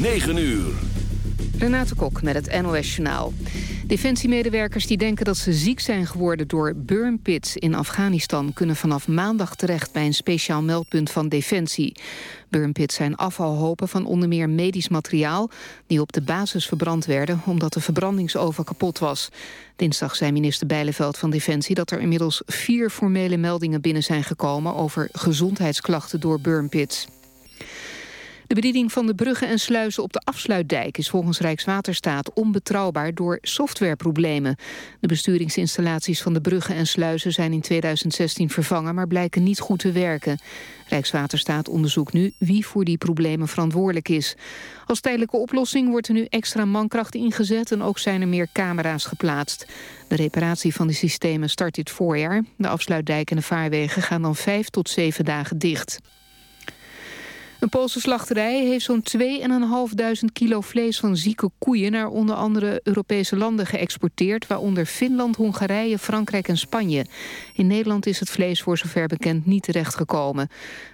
9 uur. Renate Kok met het NOS Journaal. Defensiemedewerkers die denken dat ze ziek zijn geworden door burnpits in Afghanistan... kunnen vanaf maandag terecht bij een speciaal meldpunt van Defensie. Burnpits zijn afvalhopen van onder meer medisch materiaal... die op de basis verbrand werden omdat de verbrandingsoven kapot was. Dinsdag zei minister Bijleveld van Defensie... dat er inmiddels vier formele meldingen binnen zijn gekomen... over gezondheidsklachten door burnpits. De bediening van de bruggen en sluizen op de afsluitdijk is volgens Rijkswaterstaat onbetrouwbaar door softwareproblemen. De besturingsinstallaties van de bruggen en sluizen zijn in 2016 vervangen, maar blijken niet goed te werken. Rijkswaterstaat onderzoekt nu wie voor die problemen verantwoordelijk is. Als tijdelijke oplossing wordt er nu extra mankracht ingezet en ook zijn er meer camera's geplaatst. De reparatie van de systemen start dit voorjaar. De afsluitdijk en de vaarwegen gaan dan vijf tot zeven dagen dicht. Een Poolse slachterij heeft zo'n 2.500 kilo vlees van zieke koeien... naar onder andere Europese landen geëxporteerd... waaronder Finland, Hongarije, Frankrijk en Spanje. In Nederland is het vlees voor zover bekend niet terechtgekomen.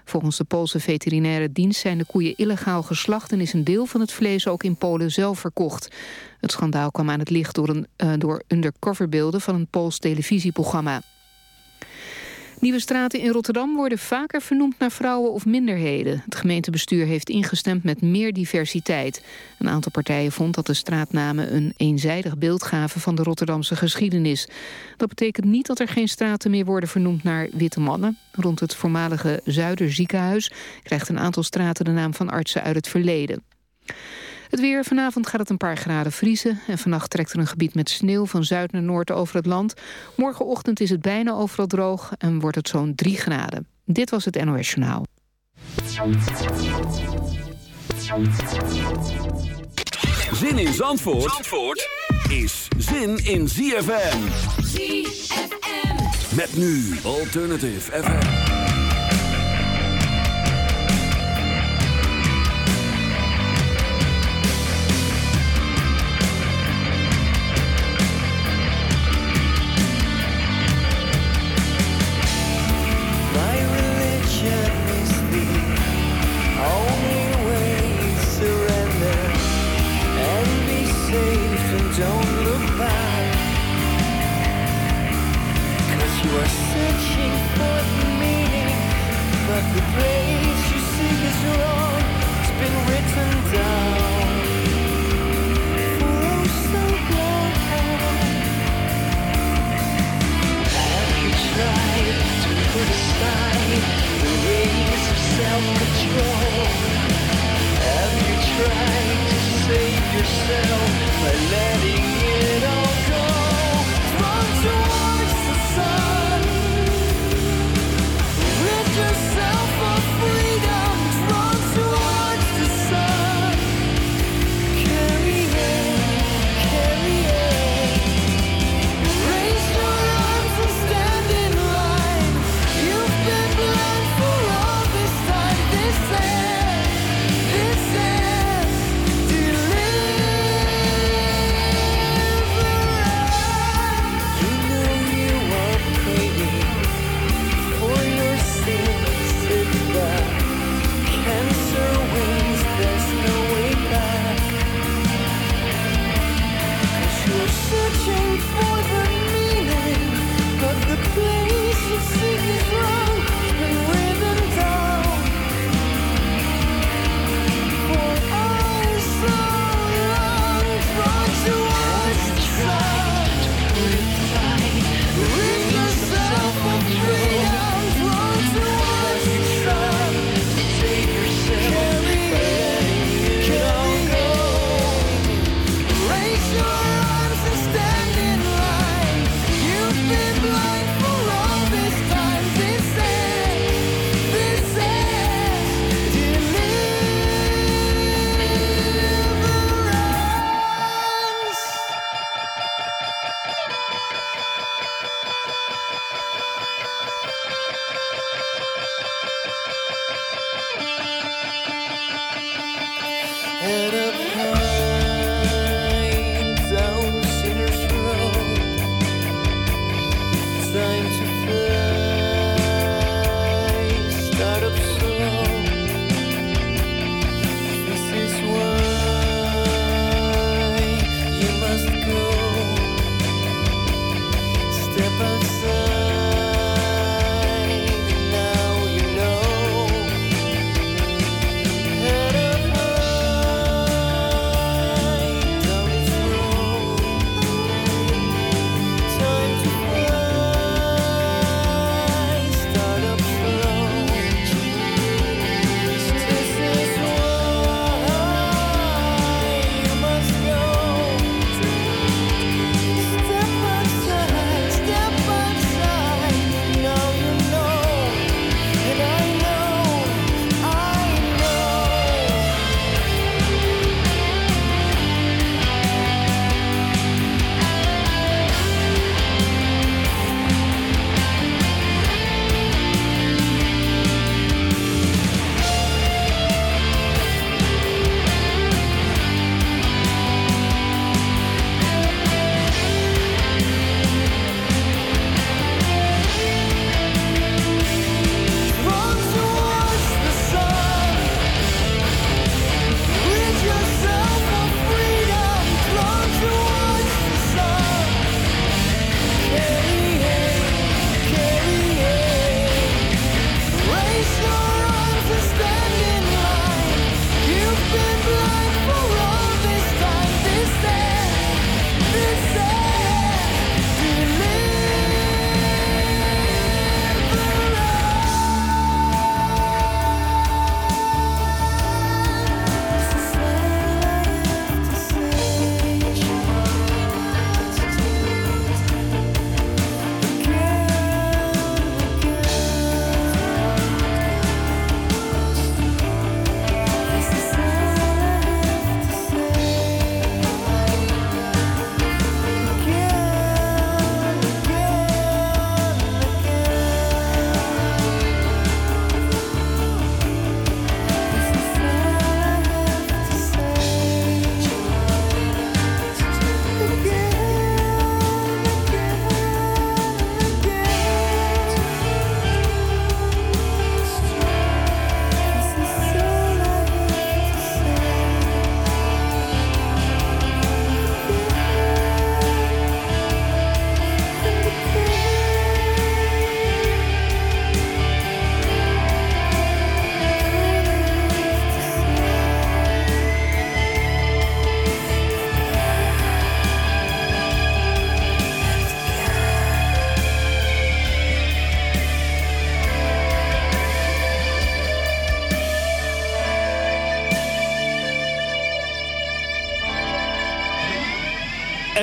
Volgens de Poolse veterinaire dienst zijn de koeien illegaal geslacht... en is een deel van het vlees ook in Polen zelf verkocht. Het schandaal kwam aan het licht door, een, uh, door undercoverbeelden... van een Pools televisieprogramma. Nieuwe straten in Rotterdam worden vaker vernoemd naar vrouwen of minderheden. Het gemeentebestuur heeft ingestemd met meer diversiteit. Een aantal partijen vond dat de straatnamen een eenzijdig beeld gaven van de Rotterdamse geschiedenis. Dat betekent niet dat er geen straten meer worden vernoemd naar witte mannen. Rond het voormalige Zuiderziekenhuis krijgt een aantal straten de naam van artsen uit het verleden. Het weer. Vanavond gaat het een paar graden vriezen. En vannacht trekt er een gebied met sneeuw van zuid naar noord over het land. Morgenochtend is het bijna overal droog en wordt het zo'n 3 graden. Dit was het NOS Journaal. Zin in Zandvoort, Zandvoort is zin in ZFM. ZFM. Met nu Alternative FM. Start up slow. This is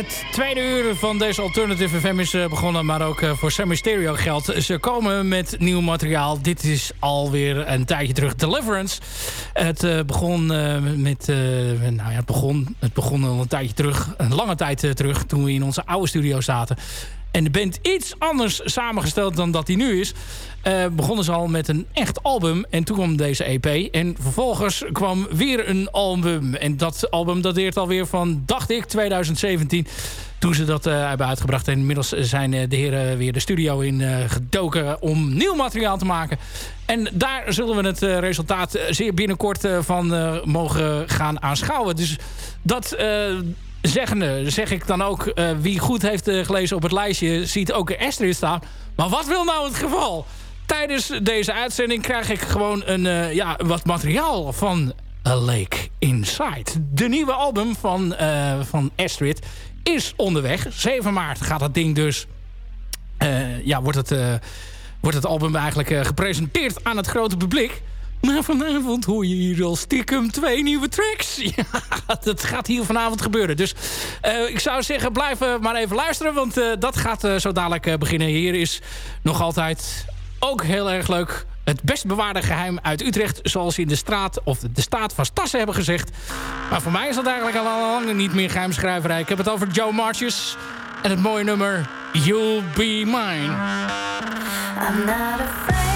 Het tweede uur van deze Alternative FM is eh, begonnen, maar ook eh, voor Sammy Stereo geldt. Ze komen met nieuw materiaal. Dit is alweer een tijdje terug. Deliverance. Het uh, begon met... nou ja, het begon, het begon al een tijdje terug. Een lange tijd terug, toen we in onze oude studio zaten. En de band iets anders samengesteld dan dat hij nu is. Uh, begonnen ze al met een echt album. En toen kwam deze EP. En vervolgens kwam weer een album. En dat album dateert alweer van, dacht ik, 2017 toen ze dat uh, hebben uitgebracht. En inmiddels zijn uh, de heren weer de studio in gedoken om nieuw materiaal te maken. En daar zullen we het resultaat zeer binnenkort van mogen gaan aanschouwen. Dus dat zeggende zeg ik dan ook... wie goed heeft gelezen op het lijstje ziet ook Esther staan. Maar wat wil nou het geval? tijdens deze uitzending krijg ik gewoon een, uh, ja, wat materiaal van A Lake Inside. De nieuwe album van, van Astrid is onderweg. 7 maart gaat dat ding dus... Ja, wordt het, wordt het album eigenlijk gepresenteerd aan het grote publiek. Maar vanavond hoor je hier al stiekem twee nieuwe tracks. Ja, dat gaat hier vanavond gebeuren. Dus uh, ik zou zeggen, blijf maar even luisteren. Want uh, dat gaat zo dadelijk beginnen. Hier is nog altijd ook heel erg leuk. Het best bewaarde geheim uit Utrecht. Zoals ze in de straat of de staat van Stassen hebben gezegd. Maar voor mij is dat eigenlijk al lang niet meer geheimschrijverij. Ik heb het over Joe Marches. En het mooie nummer You'll Be Mine. I'm not afraid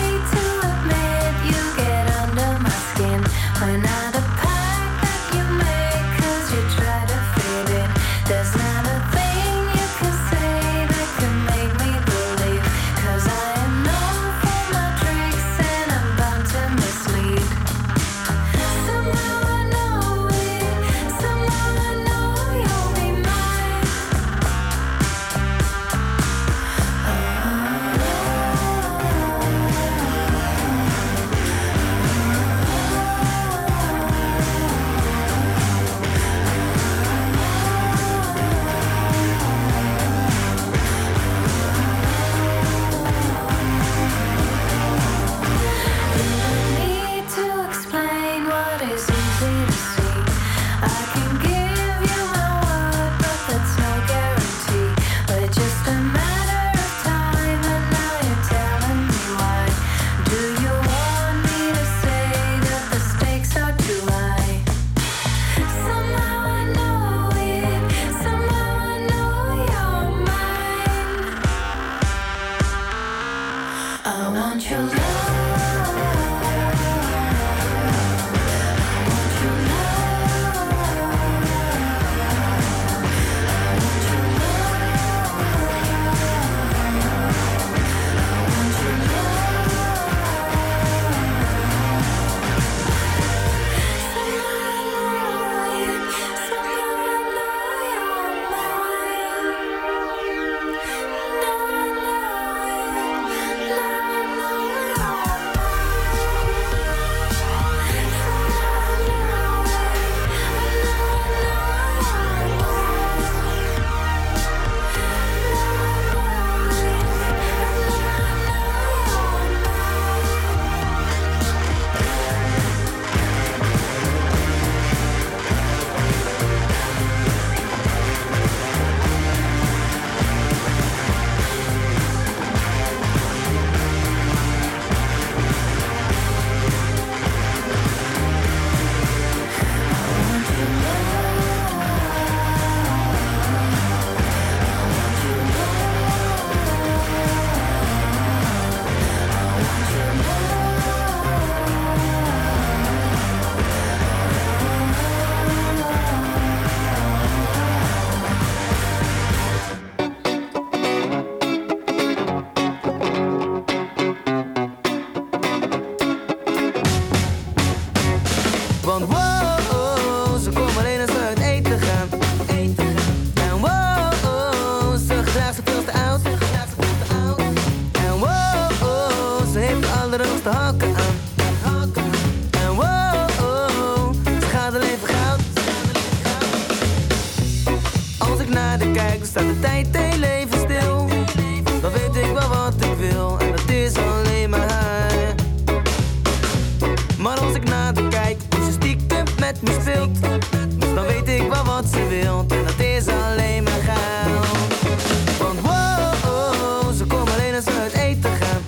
uit eten gaan.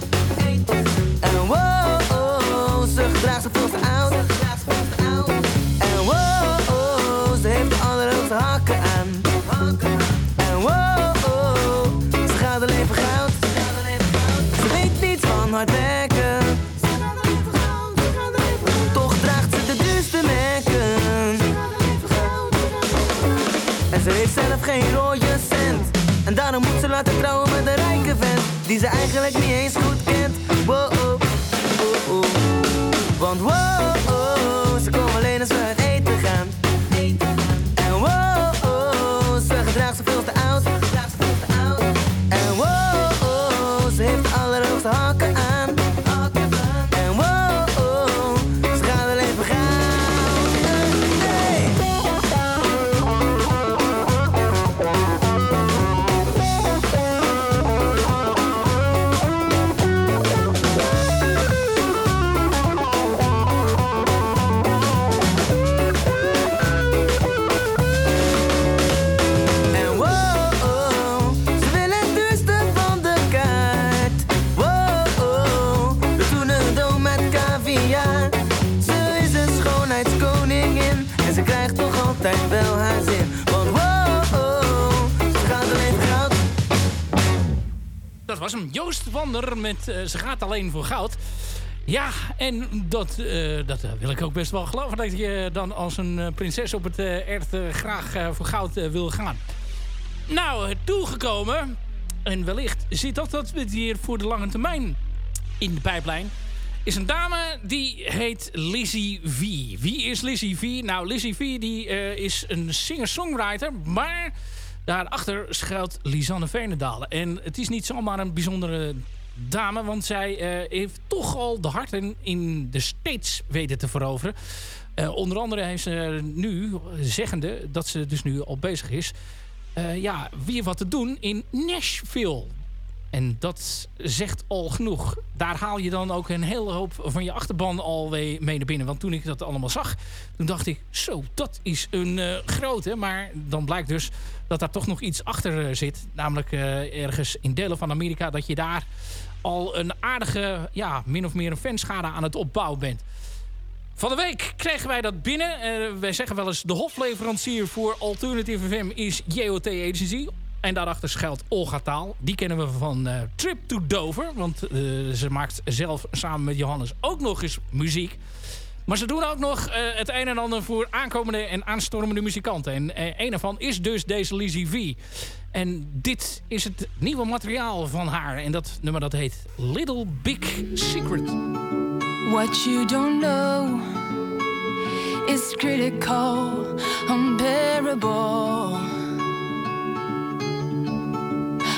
En wow, oh, ze gedraagt zich volgens de oud. En wow, oh, ze heeft de hakken aan. En wow, oh, ze gaat alleen voor goud. Ze weet niet van hard werken. Toch draagt ze de duurste merken. En ze heeft zelf geen rode cent. En daarom moet ze laten trouwen met een rijke vent. Die ze eigenlijk niet eens goed kent. Wow, oh, oh, oh. Want wow, was hem. Joost Wander met eh, Ze gaat alleen voor goud. Ja, en dat, eh, dat eh, wil ik ook best wel geloven. Dat je dan als een prinses op het eh, graag voor goud wil gaan. Nou, toegekomen. En wellicht zit dat, dat hier voor de lange termijn in de pijplijn. Is een dame die heet Lizzie V. Wie is Lizzie V? Nou, Lizzie V die, is een singer-songwriter. Maar daarachter schuilt Lisanne Veenendaal. En het is niet zomaar een bijzondere dame. Want zij eh, heeft toch al de harten in de States weten te veroveren. Eh, onder andere heeft ze nu, zeggende dat ze dus nu al bezig is... eh, ja, weer wat te doen in Nashville. En dat zegt al genoeg. Daar haal je dan ook een hele hoop van je achterban al mee naar binnen. Want toen ik dat allemaal zag, toen dacht ik... zo, dat is een eh, grote. Maar dan blijkt dus dat daar toch nog iets achter eh, zit. Namelijk eh, ergens in delen van Amerika... dat je daar al een aardige, ja, min of meer een fanschade aan het opbouwen bent. Van de week kregen wij dat binnen. Wij zeggen wel eens de hofleverancier voor Alternative FM is JOT Agency. En daarachter schuilt Olga Taal. Die kennen we van eh, Trip to Dover. Want eh, ze maakt zelf samen met Johannes ook nog eens muziek. Maar ze doen ook nog eh, het een en ander voor aankomende en aanstormende muzikanten. En een daarvan is dus deze Lizzie V. En dit is het nieuwe materiaal van haar. En dat nummer dat heet Little Big Secret. What you don't know is critical, unbearable.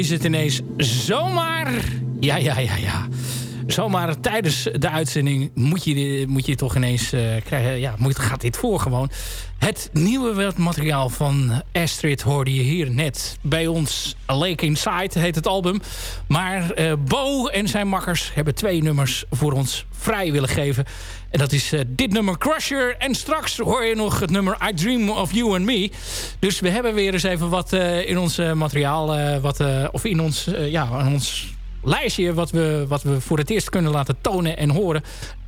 is het ineens zomaar... Ja, ja, ja, ja. Zomaar tijdens de uitzending moet je, moet je toch ineens eh, krijgen... Ja, moet, gaat dit voor gewoon. Het nieuwe materiaal van Astrid hoorde je hier net bij ons. A Lake Inside heet het album. Maar eh, Bo en zijn makkers hebben twee nummers voor ons vrij willen geven. En dat is eh, dit nummer Crusher. En straks hoor je nog het nummer I Dream of You and Me. Dus we hebben weer eens even wat in ons materiaal... wat, of in ons, ja, in ons lijstje... Wat we, wat we voor het eerst kunnen laten tonen en horen...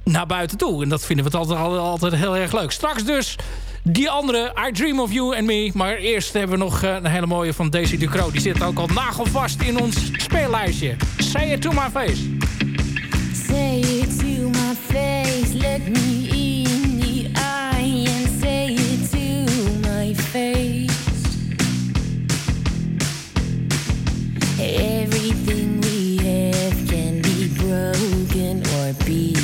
naar buiten toe. En dat vinden we altijd, altijd, heel erg leuk. Straks dus die andere I Dream of You and Me. Maar eerst hebben we nog eh, een hele mooie van Daisy Ducro. Die zit ook al nagelvast in ons speellijstje. Say it to my face. Say it to my face, look me in the eye and say it to my face. Everything be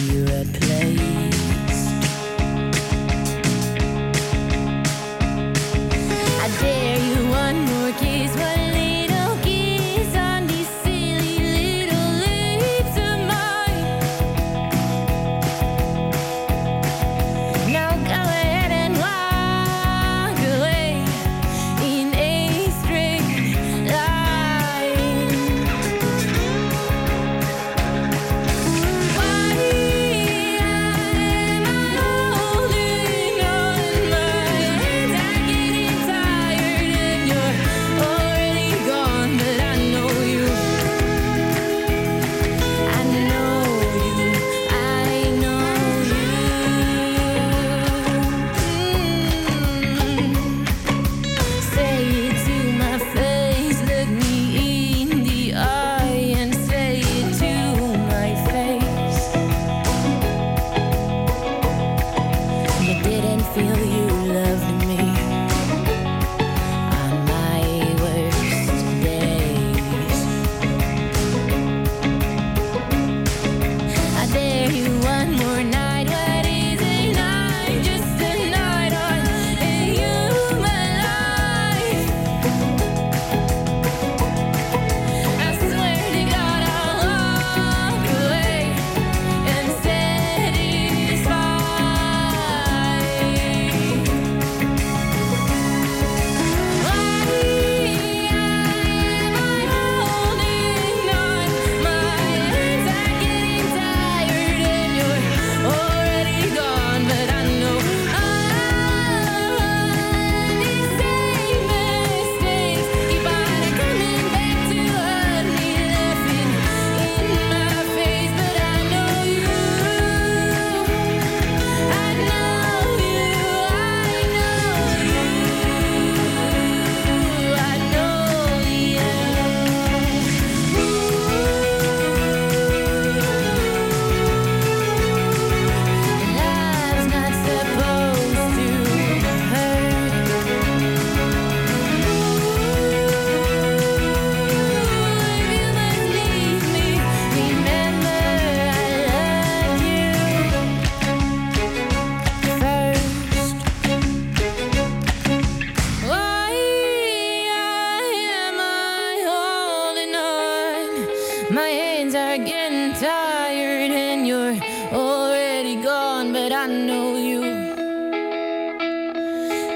I know you.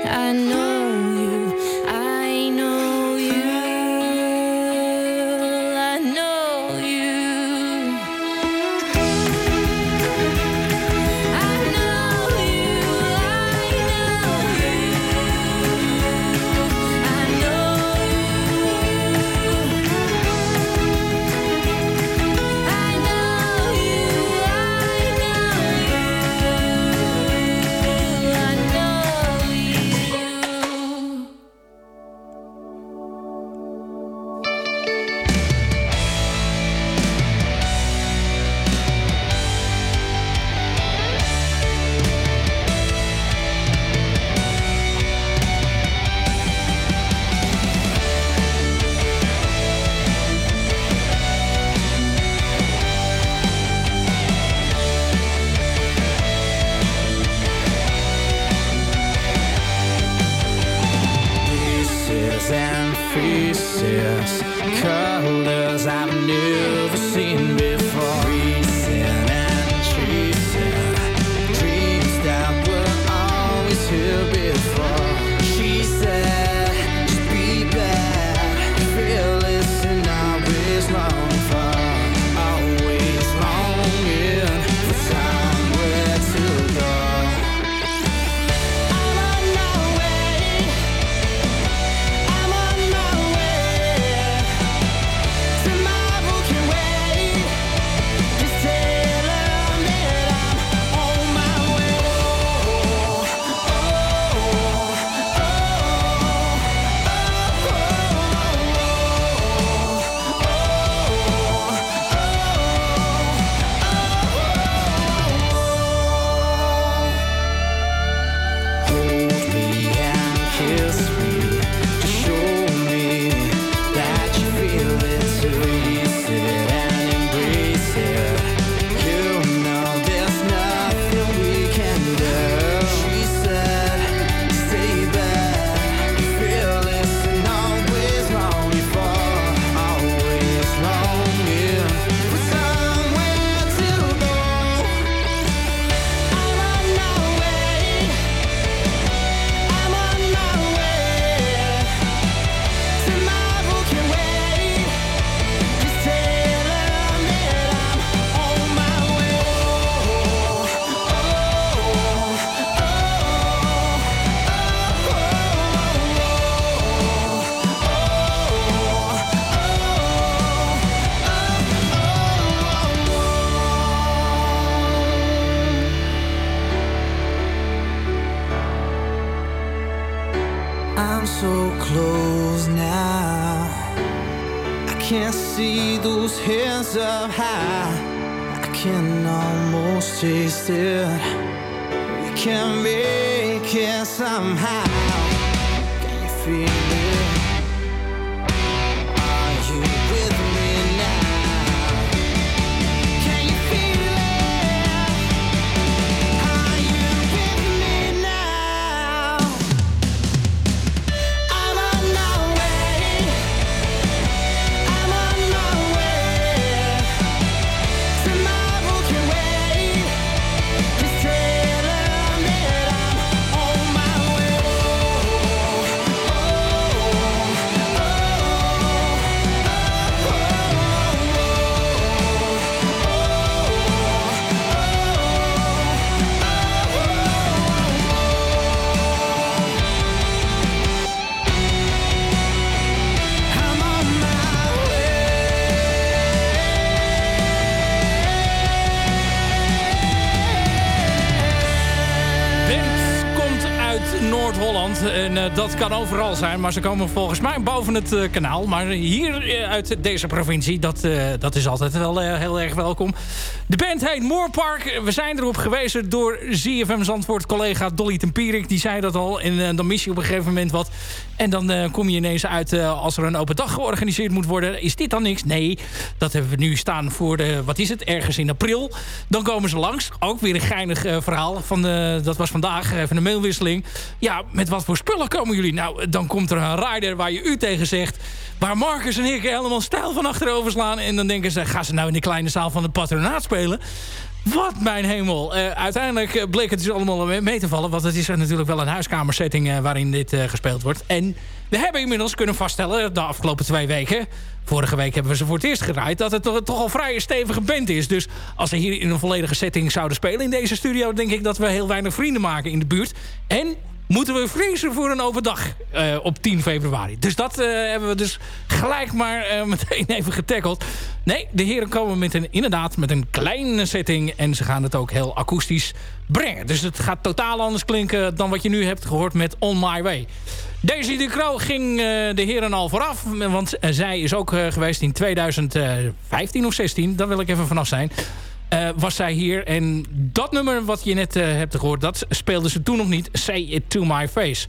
I know kan overal zijn. Maar ze komen volgens mij boven het eh, kanaal. Maar hier eh, uit deze provincie, dat, eh, dat is altijd wel heel erg welkom. De band heet Moorpark. We zijn erop gewezen door ZFM Zandvoort collega Dolly Tempierik. Die zei dat al. En dan mis je op een gegeven moment wat. En dan kom je ineens uit als er een open dag georganiseerd moet worden. Is dit dan niks? Nee, dat hebben we nu staan voor de, wat is het, ergens in april. Dan komen ze langs. Ook weer een geinig verhaal. Van de, dat was vandaag even een mailwisseling. Ja, met wat voor spullen komen jullie. Nou, dan komt er een rider waar je u tegen zegt... waar Marcus en ik helemaal stijl van achterover slaan. En dan denken ze, gaan ze nou in de kleine zaal van het patronaat spelen? Wat mijn hemel. Eh, uiteindelijk eh, bleek het dus allemaal mee- te vallen. Want het is natuurlijk wel een huiskamersetting eh, waarin dit gespeeld wordt. En we hebben inmiddels kunnen vaststellen de afgelopen twee weken... Vorige week hebben we ze voor het eerst gedraaid... dat het toch, toch al vrij stevige band is. Dus als ze hier in een volledige setting zouden spelen in deze studio... denk ik dat we heel weinig vrienden maken in de buurt. En moeten we vrezen voor een overdag eh, op 10 februari. Dus dat eh, hebben we dus gelijk maar eh, meteen even getackeld. Nee, de heren komen met een, inderdaad met een kleine setting... en ze gaan het ook heel akoestisch brengen. Dus het gaat totaal anders klinken dan wat je nu hebt gehoord met On My Way. Daisy de Croo ging de heren al vooraf. Want zij is ook geweest in 2015 of 16. Daar wil ik even vanaf zijn. Eh, was zij hier. En dat nummer wat je net eh, hebt gehoord... dat speelde ze toen nog niet. Say it to my face.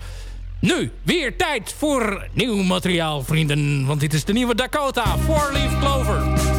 Nu, weer tijd voor nieuw materiaal, vrienden. Want dit is de nieuwe Dakota. Four Leaf Clover.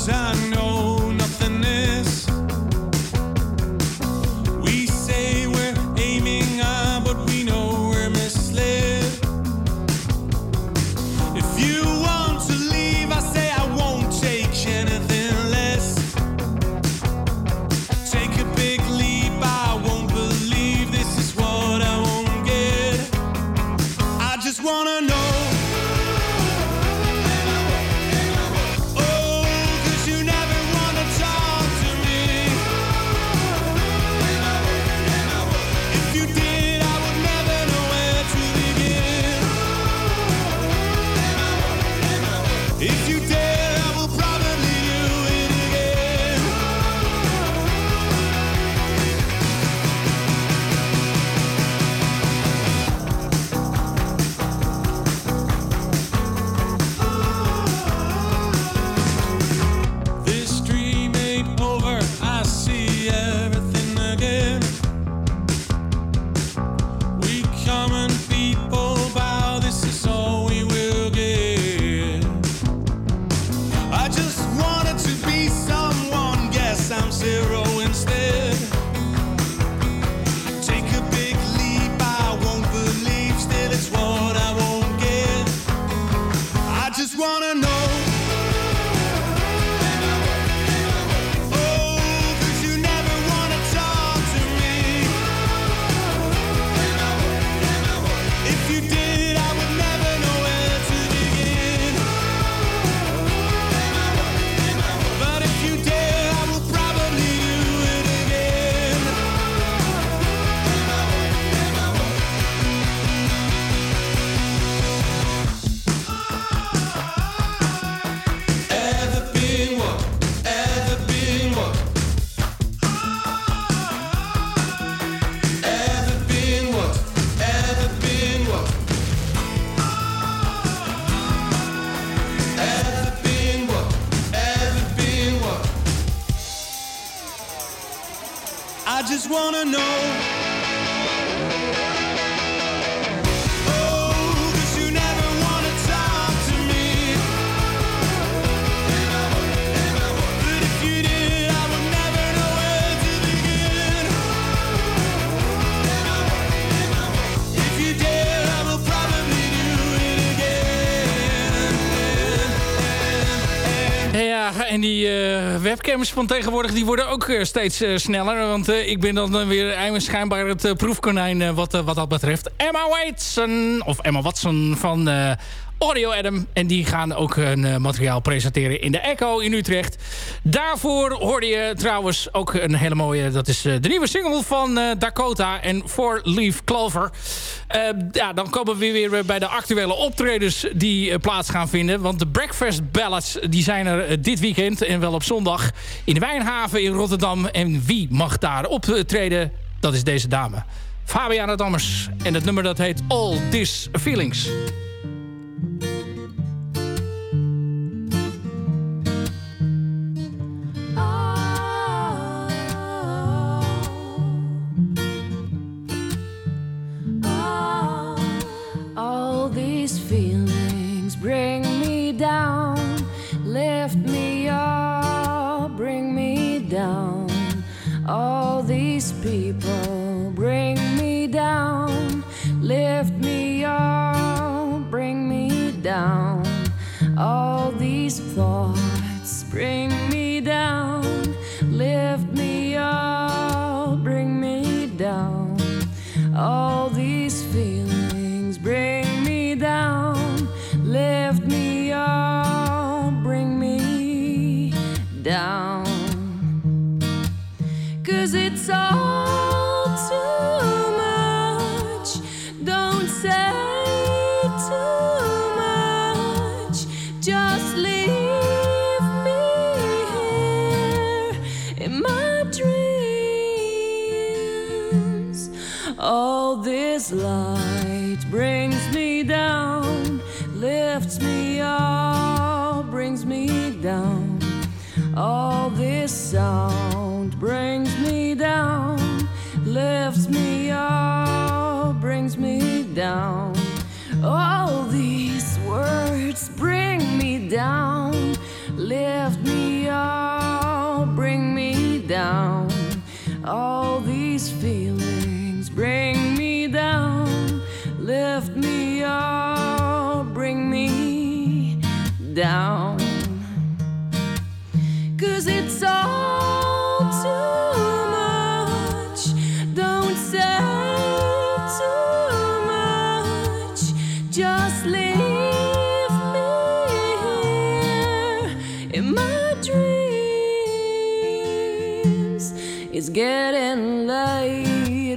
Cause I know webcams van tegenwoordig die worden ook eh, steeds eh, sneller. Want eh, ik ben dan weer schijnbaar het proefkonijn wat, wat dat betreft. Emma Watson, of Emma Watson van Audio Adam. En die gaan ook hun eh, materiaal presenteren in de Echo in Utrecht. Daarvoor hoorde je trouwens ook een hele mooie... dat is eh, de nieuwe single van eh, Dakota en Four Leaf Clover. Ja, dan komen we weer bij de actuele optredens die plaats gaan vinden. Want de Breakfast Ballads die zijn er dit weekend en wel op zondag in de Wijnhaven in Rotterdam. En wie mag daar optreden? Dat is deze dame. Fabiana Dammers. En het nummer dat heet All These Feelings. Down, lift me up, bring me down. All these people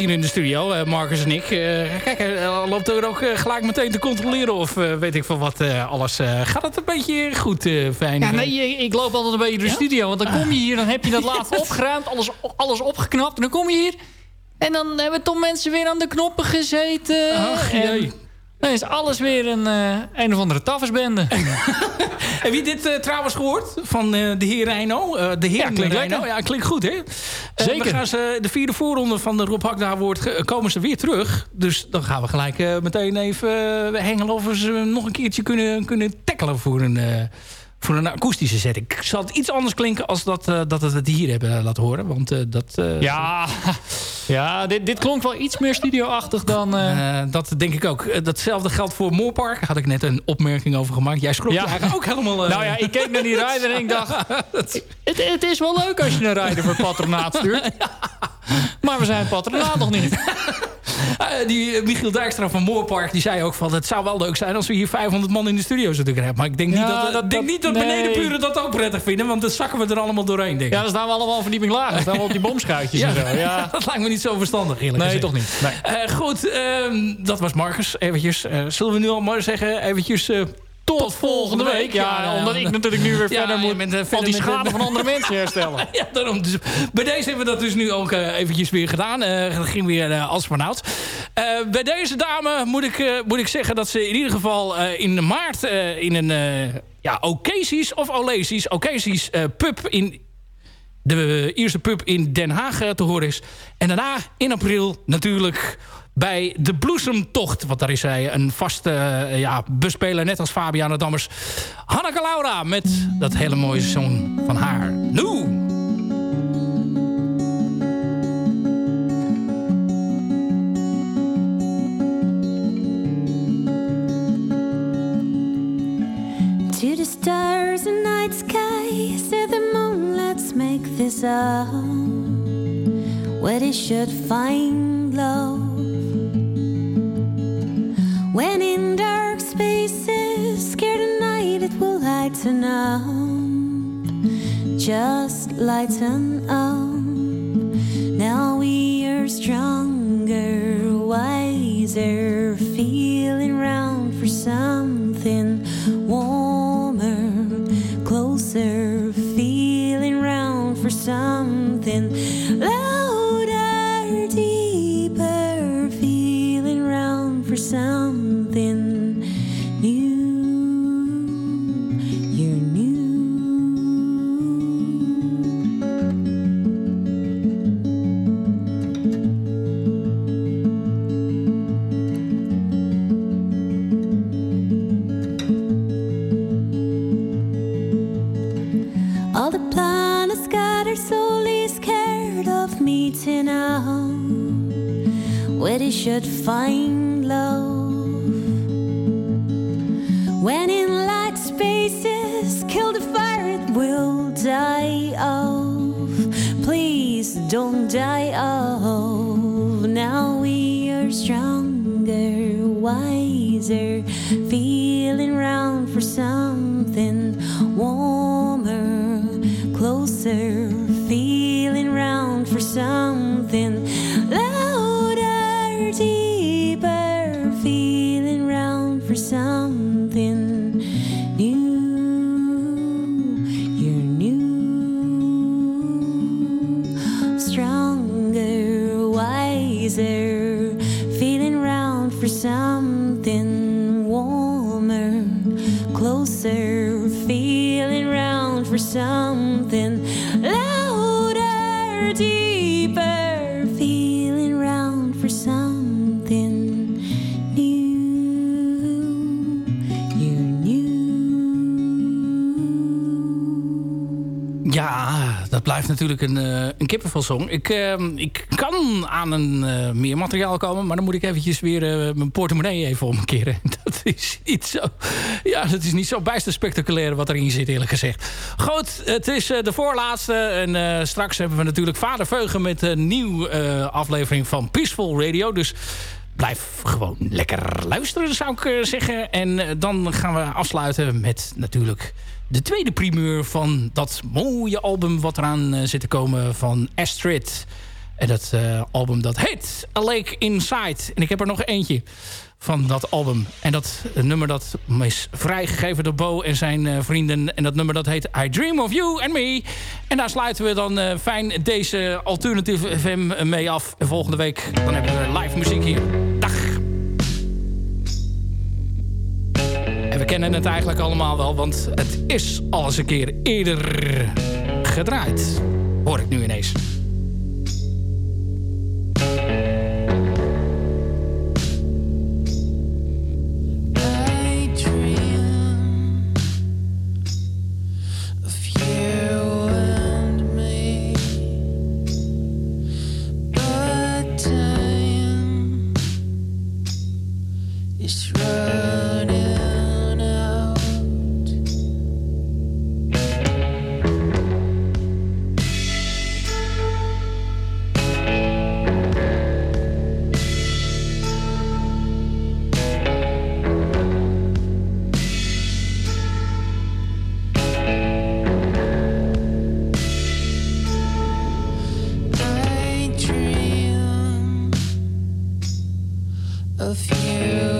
hier in de studio, eh, Marcus en ik. Eh, kijk, hij loopt er ook eh, gelijk meteen te controleren of eh, weet ik van wat eh, alles. eh, gaat het een beetje goed, eh fijn? Ja, nee, ik, loop altijd een beetje door de studio. Want dan kom je hier, dan heb je dat laatst opgeruimd. Alles, alles opgeknapt. En dan kom je hier. En dan hebben toch mensen weer aan de knoppen gezeten. Ach, en jee. dan is alles weer een, eh, een of andere tafelsbende. Heb je dit eh, trouwens gehoord van eh, de heer Reino? Eh, de heer Ja, klinkt Reino. Ja, klinkt goed, hè? Zeker. dan gaan ze de vierde voorronde van de Rob Hakda wordt komen ze weer terug. Dus dan gaan we gelijk meteen even hengelen of we ze nog een keertje kunnen, kunnen tackelen voor een, voor een akoestische setting. Ik zal het iets anders klinken als dat, eh, dat we het hier hebben laten horen. Want dat... Ja, ja dit, dit klonk wel iets meer studioachtig dan... eh, eh, dat denk ik ook. Eh, datzelfde geldt voor Moorpark. Daar had ik net een opmerking over gemaakt. Jij schrok Ja. eigenlijk ook helemaal... nou ja, ik keek naar die rider en ik dacht... Het, het is wel leuk als je een rider voor patronaat stuurt. Maar we zijn patronaat nog niet. Eh, die eh, Michiel Dijkstra van Moorpark die zei ook van... het zou wel leuk zijn als we hier 500 man in de studio zouden hebben. Maar ik denk niet dat, dat- denk niet dat nee. benedenburen dat ook prettig vinden. Want dan zakken we er allemaal doorheen, denk ik. Ja, dan staan we allemaal een verdieping lager. Dan staan we op die bomschuitjes en zo. Ja. dat lijkt me niet zo verstandig, eerlijk Nee, toch niet. Nee. Eh, goed, ehm, dat was Marcus. Eventjes, zullen we nu al maar zeggen, eventjes... tot, Volgende week, ja, eh, omdat ik natuurlijk nu weer ja, verder moet eh, van verder die met- schade van andere mensen herstellen. Ja, daarom. Dus bij deze hebben we dat dus nu ook eh, eventjes weer gedaan. Eh dat ging weer als vanouds. Bij deze dame moet ik, moet ik zeggen dat ze in ieder geval in maart in een ja, Ocasis of Olesis, Ocasis eh, pub in de eerste pub in Den Haag te horen is. En daarna in april natuurlijk bij de Bloesemtocht. Want daar is zij een vaste eh, ja, bespeler, net als Fabiana Dammers. Hanneke Laura met dat hele mooie song van haar. Nu! To the stars and night sky, say the moon, let's make this up. Where they should find love. When in dark spaces, scared at night, it will lighten up. Just lighten up. Now we are stronger, wiser, Ja, dat blijft natuurlijk een, eh een kippenvelsong. Ik, ehm, ik kan aan een eh, meer materiaal komen, maar dan moet ik eventjes weer eh, mijn portemonnee even omkeren. Dat is niet zo, ja, dat is niet zo bijster spectaculair wat erin zit, eerlijk gezegd. Goed, het is de voorlaatste en straks hebben we natuurlijk Vader Veugen met een nieuwe aflevering van Peaceful Radio. Dus blijf gewoon lekker luisteren, zou ik eh, zeggen. En eh, dan gaan we afsluiten met natuurlijk de tweede primeur van dat mooie album... wat eraan eh, zit te komen van Astrid. En dat album dat heet A Lake Inside. En ik heb er nog eentje van dat album. En dat eh, nummer dat is vrijgegeven door Bo en zijn eh, vrienden. En dat nummer dat heet I Dream of You and Me. En daar sluiten we dan eh, fijn deze Alternative FM mee af. En volgende week dan hebben we live muziek hier. Dag! En we kennen het eigenlijk allemaal wel, want het is al eens een keer eerder gedraaid. Hoor ik nu ineens. of you.